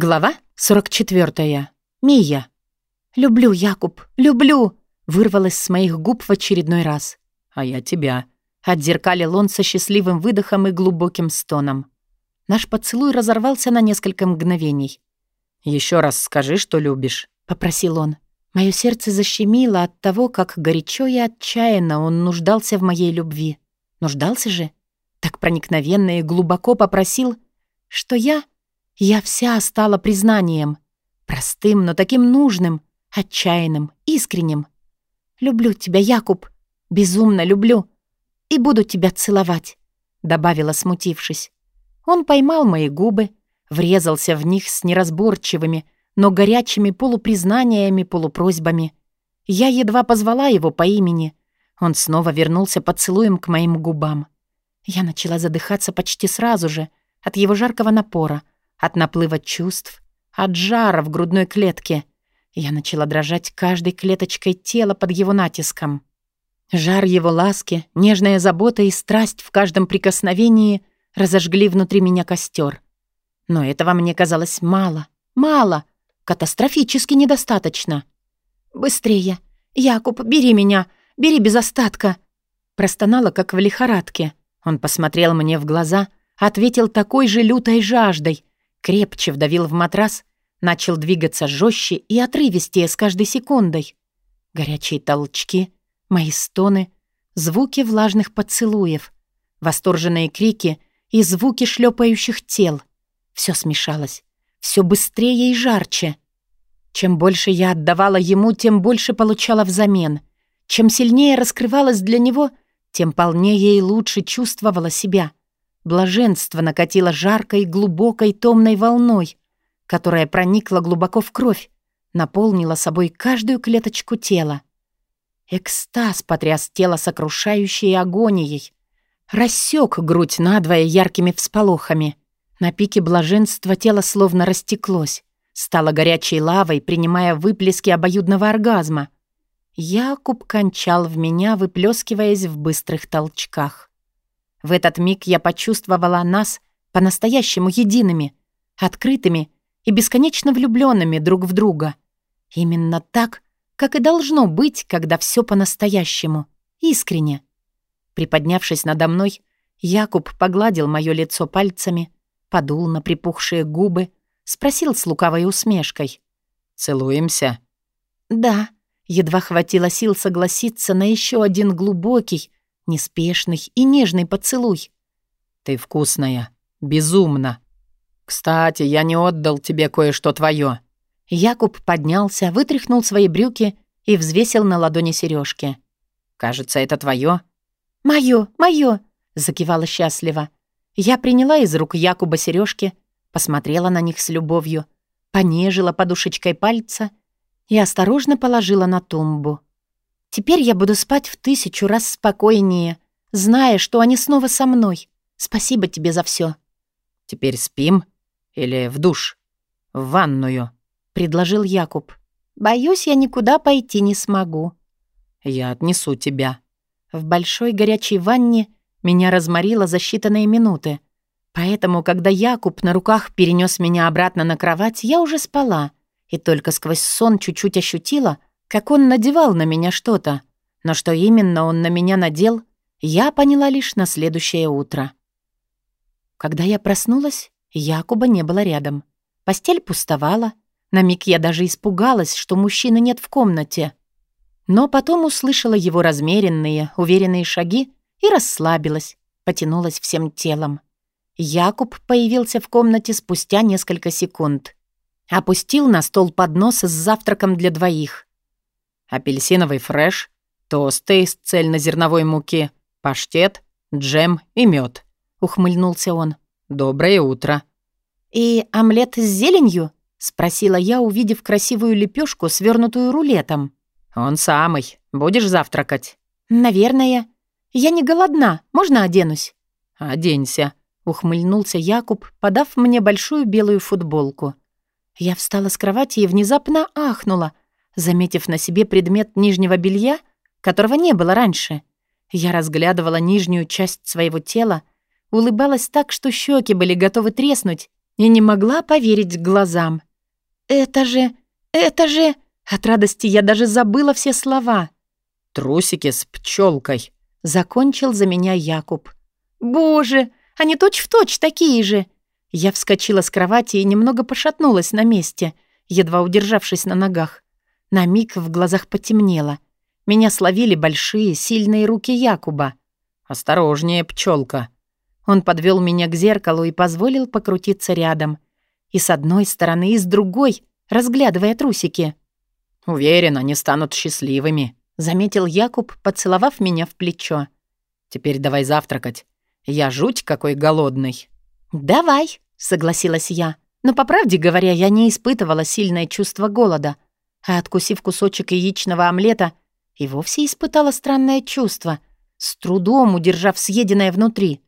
Глава 44. Мия. «Люблю, Якуб, люблю!» вырвалось с моих губ в очередной раз. «А я тебя», — отзеркалил он со счастливым выдохом и глубоким стоном. Наш поцелуй разорвался на несколько мгновений. Еще раз скажи, что любишь», — попросил он. Мое сердце защемило от того, как горячо и отчаянно он нуждался в моей любви. Нуждался же? Так проникновенно и глубоко попросил, что я я вся стала признанием. Простым, но таким нужным, отчаянным, искренним. «Люблю тебя, Якуб. Безумно люблю. И буду тебя целовать», — добавила, смутившись. Он поймал мои губы, врезался в них с неразборчивыми, но горячими полупризнаниями, полупросьбами. Я едва позвала его по имени. Он снова вернулся поцелуем к моим губам. Я начала задыхаться почти сразу же от его жаркого напора — от наплыва чувств, от жара в грудной клетке. Я начала дрожать каждой клеточкой тела под его натиском. Жар его ласки, нежная забота и страсть в каждом прикосновении разожгли внутри меня костер. Но этого мне казалось мало, мало, катастрофически недостаточно. «Быстрее! Якуб, бери меня! Бери без остатка!» Простонала, как в лихорадке. Он посмотрел мне в глаза, ответил такой же лютой жаждой, крепче вдавил в матрас, начал двигаться жестче и отрывистее с каждой секундой. Горячие толчки, мои стоны, звуки влажных поцелуев, восторженные крики и звуки шлепающих тел. Все смешалось, все быстрее и жарче. Чем больше я отдавала ему, тем больше получала взамен. Чем сильнее раскрывалась для него, тем полнее и лучше чувствовала себя — Блаженство накатило жаркой, глубокой, томной волной, которая проникла глубоко в кровь, наполнила собой каждую клеточку тела. Экстаз потряс тело сокрушающей агонией, рассек грудь надвое яркими всполохами. На пике блаженства тело словно растеклось, стало горячей лавой, принимая выплески обоюдного оргазма. Якуб кончал в меня, выплескиваясь в быстрых толчках. В этот миг я почувствовала нас по-настоящему едиными, открытыми и бесконечно влюбленными друг в друга. Именно так, как и должно быть, когда все по-настоящему, искренне. Приподнявшись надо мной, Якуб погладил мое лицо пальцами, подул на припухшие губы, спросил с лукавой усмешкой. «Целуемся?» «Да», едва хватило сил согласиться на еще один глубокий, Неспешный и нежный поцелуй. «Ты вкусная. Безумно. Кстати, я не отдал тебе кое-что твое. Якуб поднялся, вытряхнул свои брюки и взвесил на ладони сережки. «Кажется, это твое. «Моё, моё!» — закивала счастливо. Я приняла из рук Якуба сережки, посмотрела на них с любовью, понежила подушечкой пальца и осторожно положила на тумбу. Теперь я буду спать в тысячу раз спокойнее, зная, что они снова со мной. Спасибо тебе за все. Теперь спим? Или в душ? В ванную? Предложил Якуб. Боюсь, я никуда пойти не смогу. Я отнесу тебя. В большой горячей ванне меня разморило за считанные минуты. Поэтому, когда Якуб на руках перенес меня обратно на кровать, я уже спала и только сквозь сон чуть-чуть ощутила, как он надевал на меня что-то, но что именно он на меня надел, я поняла лишь на следующее утро. Когда я проснулась, Якуба не было рядом. Постель пустовала. На миг я даже испугалась, что мужчины нет в комнате. Но потом услышала его размеренные, уверенные шаги и расслабилась, потянулась всем телом. Якуб появился в комнате спустя несколько секунд. Опустил на стол поднос с завтраком для двоих апельсиновый фреш, тосты из цельнозерновой муки, паштет, джем и мед. ухмыльнулся он. «Доброе утро». «И омлет с зеленью?» — спросила я, увидев красивую лепешку, свернутую рулетом. «Он самый. Будешь завтракать?» «Наверное. Я не голодна. Можно оденусь?» «Оденься», — ухмыльнулся Якуб, подав мне большую белую футболку. Я встала с кровати и внезапно ахнула — заметив на себе предмет нижнего белья, которого не было раньше. Я разглядывала нижнюю часть своего тела, улыбалась так, что щеки были готовы треснуть, и не могла поверить глазам. «Это же... это же...» От радости я даже забыла все слова. «Трусики с пчелкой», — закончил за меня Якуб. «Боже, они точь-в-точь точь такие же!» Я вскочила с кровати и немного пошатнулась на месте, едва удержавшись на ногах. На миг в глазах потемнело. Меня словили большие, сильные руки Якуба. «Осторожнее, пчелка. Он подвел меня к зеркалу и позволил покрутиться рядом. И с одной стороны, и с другой, разглядывая трусики. «Уверен, они станут счастливыми», — заметил Якуб, поцеловав меня в плечо. «Теперь давай завтракать. Я жуть какой голодный». «Давай», — согласилась я. Но, по правде говоря, я не испытывала сильное чувство голода. А откусив кусочек яичного омлета, и вовсе испытала странное чувство, с трудом удержав съеденное внутри.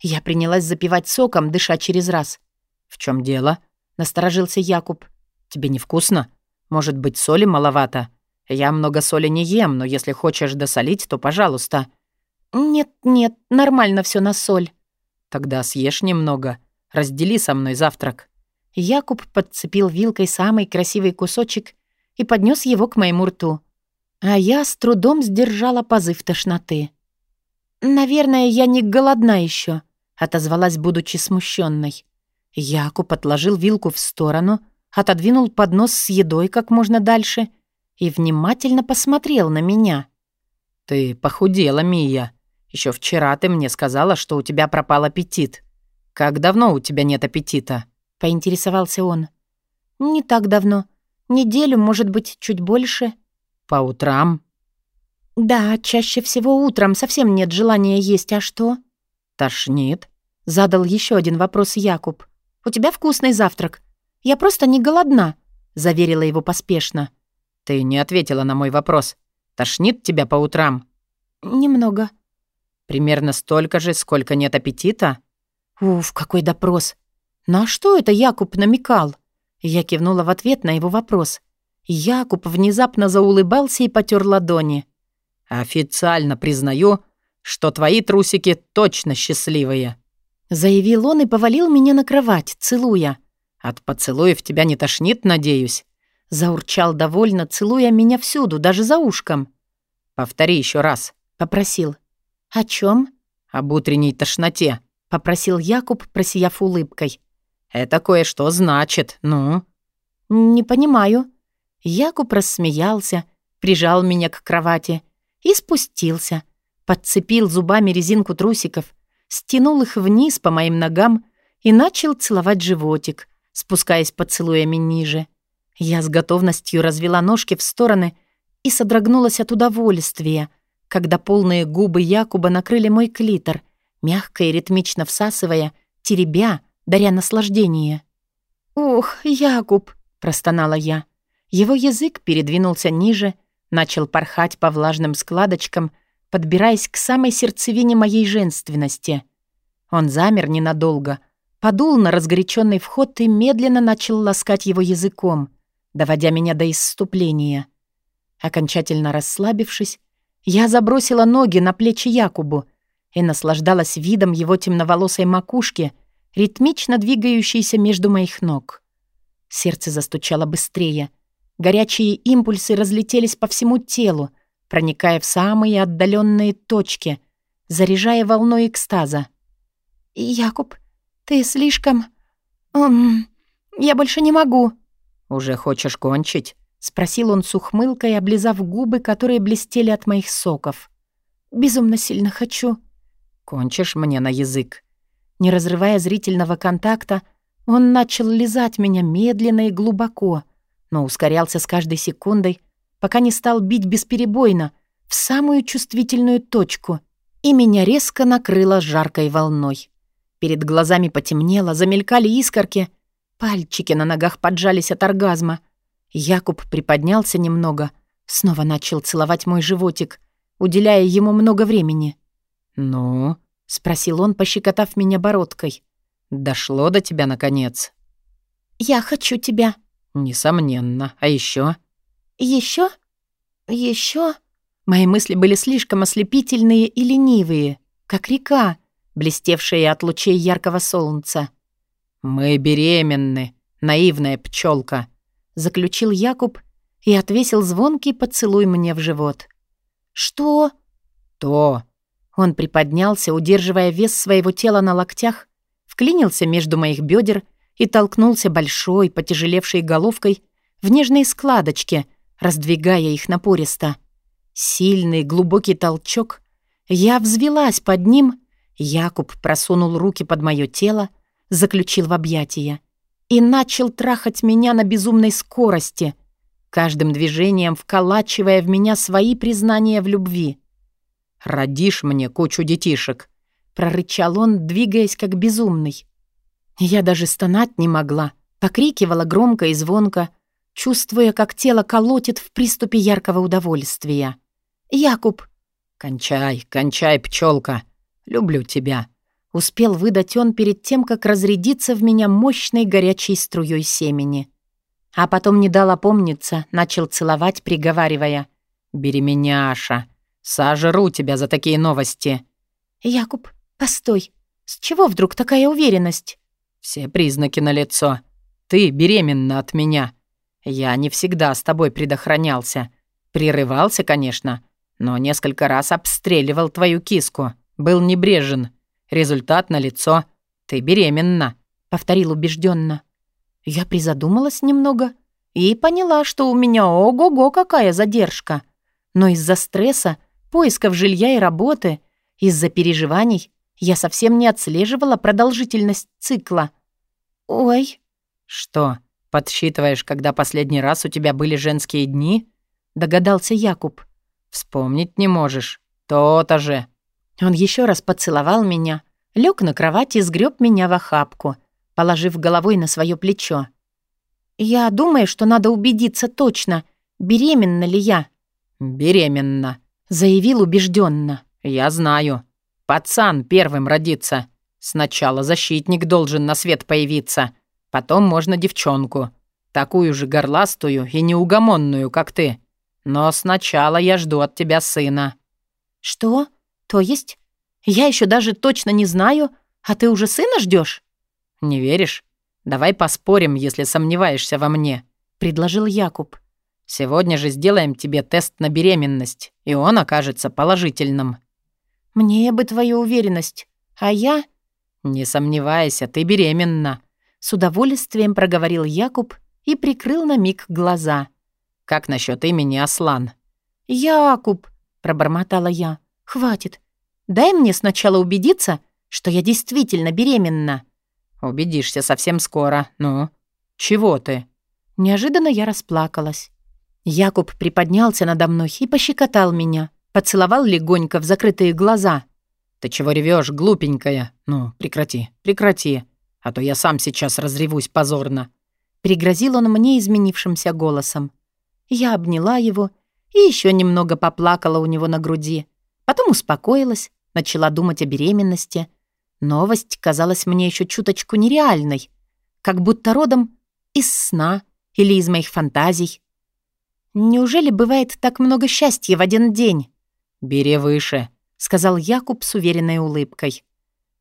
Я принялась запивать соком, дыша через раз. «В чем дело?» — насторожился Якуб. «Тебе невкусно? Может быть, соли маловато? Я много соли не ем, но если хочешь досолить, то пожалуйста». «Нет-нет, нормально все на соль». «Тогда съешь немного. Раздели со мной завтрак». Якуб подцепил вилкой самый красивый кусочек и поднес его к моему рту. А я с трудом сдержала позыв тошноты. «Наверное, я не голодна еще отозвалась, будучи смущенной. Якуб отложил вилку в сторону, отодвинул поднос с едой как можно дальше и внимательно посмотрел на меня. «Ты похудела, Мия. Еще вчера ты мне сказала, что у тебя пропал аппетит. Как давно у тебя нет аппетита?» — поинтересовался он. «Не так давно. Неделю, может быть, чуть больше». «По утрам?» «Да, чаще всего утром совсем нет желания есть, а что?» «Тошнит?» — задал еще один вопрос Якуб. «У тебя вкусный завтрак. Я просто не голодна», — заверила его поспешно. «Ты не ответила на мой вопрос. Тошнит тебя по утрам?» «Немного». «Примерно столько же, сколько нет аппетита?» «Уф, какой допрос! На что это Якуб намекал?» Я кивнула в ответ на его вопрос. Якуб внезапно заулыбался и потер ладони. «Официально признаю, что твои трусики точно счастливые», — заявил он и повалил меня на кровать, целуя. «От поцелуев тебя не тошнит, надеюсь?» Заурчал довольно, целуя меня всюду, даже за ушком. «Повтори еще раз», — попросил. «О чем? «Об утренней тошноте», — попросил Якуб, просияв улыбкой. «Это кое-что значит, ну?» «Не понимаю». Якуб рассмеялся, прижал меня к кровати и спустился, подцепил зубами резинку трусиков, стянул их вниз по моим ногам и начал целовать животик, спускаясь поцелуями ниже. Я с готовностью развела ножки в стороны и содрогнулась от удовольствия, когда полные губы Якуба накрыли мой клитор, мягко и ритмично всасывая, теребя, даря наслаждение. «Ох, Якуб!» — простонала я. Его язык передвинулся ниже, начал порхать по влажным складочкам — подбираясь к самой сердцевине моей женственности. Он замер ненадолго, подул на разгоряченный вход и медленно начал ласкать его языком, доводя меня до исступления. Окончательно расслабившись, я забросила ноги на плечи Якубу и наслаждалась видом его темноволосой макушки, ритмично двигающейся между моих ног. Сердце застучало быстрее. Горячие импульсы разлетелись по всему телу, проникая в самые отдаленные точки, заряжая волной экстаза. «Якуб, ты слишком... Um, я больше не могу». «Уже хочешь кончить?» — спросил он с ухмылкой, облизав губы, которые блестели от моих соков. «Безумно сильно хочу». «Кончишь мне на язык?» Не разрывая зрительного контакта, он начал лизать меня медленно и глубоко, но ускорялся с каждой секундой, пока не стал бить бесперебойно, в самую чувствительную точку, и меня резко накрыло жаркой волной. Перед глазами потемнело, замелькали искорки, пальчики на ногах поджались от оргазма. Якуб приподнялся немного, снова начал целовать мой животик, уделяя ему много времени. «Ну?» — спросил он, пощекотав меня бородкой. «Дошло до тебя, наконец?» «Я хочу тебя». «Несомненно. А еще? Еще? Еще? Мои мысли были слишком ослепительные и ленивые, как река, блестевшая от лучей яркого солнца. «Мы беременны, наивная пчелка, заключил Якуб и отвесил звонкий поцелуй мне в живот. «Что?» «То». Он приподнялся, удерживая вес своего тела на локтях, вклинился между моих бедер и толкнулся большой, потяжелевшей головкой в нежные складочки, раздвигая их напористо. Сильный, глубокий толчок. Я взвелась под ним. Якуб просунул руки под мое тело, заключил в объятия и начал трахать меня на безумной скорости, каждым движением вколачивая в меня свои признания в любви. «Родишь мне кучу детишек», — прорычал он, двигаясь как безумный. Я даже стонать не могла, покрикивала громко и звонко, чувствуя, как тело колотит в приступе яркого удовольствия. «Якуб!» «Кончай, кончай, пчелка, люблю тебя», Успел выдать он перед тем, как разрядиться в меня мощной горячей струей семени. А потом не дал опомниться, начал целовать, приговаривая. «Беременяша, сожру тебя за такие новости». «Якуб, постой, с чего вдруг такая уверенность?» «Все признаки налицо. Ты беременна от меня. Я не всегда с тобой предохранялся. Прерывался, конечно, но несколько раз обстреливал твою киску. Был небрежен. Результат налицо. Ты беременна», — повторил убежденно. Я призадумалась немного и поняла, что у меня ого-го какая задержка. Но из-за стресса, поисков жилья и работы, из-за переживаний я совсем не отслеживала продолжительность цикла. «Ой». «Что, подсчитываешь, когда последний раз у тебя были женские дни?» — догадался Якуб. «Вспомнить не можешь. То-то же». Он еще раз поцеловал меня, лег на кровать и сгреб меня в охапку, положив головой на свое плечо. «Я думаю, что надо убедиться точно, беременна ли я». «Беременна», — заявил убежденно. «Я знаю. Пацан первым родится. Сначала защитник должен на свет появиться, потом можно девчонку, такую же горластую и неугомонную, как ты. Но сначала я жду от тебя сына». «Что?» «То есть? Я еще даже точно не знаю, а ты уже сына ждешь? «Не веришь? Давай поспорим, если сомневаешься во мне», — предложил Якуб. «Сегодня же сделаем тебе тест на беременность, и он окажется положительным». «Мне бы твою уверенность, а я...» «Не сомневайся, ты беременна», — с удовольствием проговорил Якуб и прикрыл на миг глаза. «Как насчет имени Аслан?» «Якуб», — пробормотала я. «Хватит. Дай мне сначала убедиться, что я действительно беременна». «Убедишься совсем скоро. Ну, чего ты?» Неожиданно я расплакалась. Якуб приподнялся надо мной и пощекотал меня, поцеловал легонько в закрытые глаза. «Ты чего ревешь, глупенькая? Ну, прекрати, прекрати, а то я сам сейчас разревусь позорно». Пригрозил он мне изменившимся голосом. Я обняла его и еще немного поплакала у него на груди. Потом успокоилась, начала думать о беременности. Новость казалась мне еще чуточку нереальной, как будто родом из сна или из моих фантазий. Неужели бывает так много счастья в один день? «Бери выше», — сказал Якуб с уверенной улыбкой.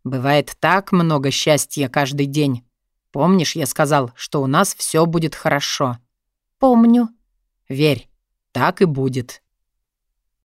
«Бывает так много счастья каждый день. Помнишь, я сказал, что у нас все будет хорошо?» «Помню». «Верь, так и будет».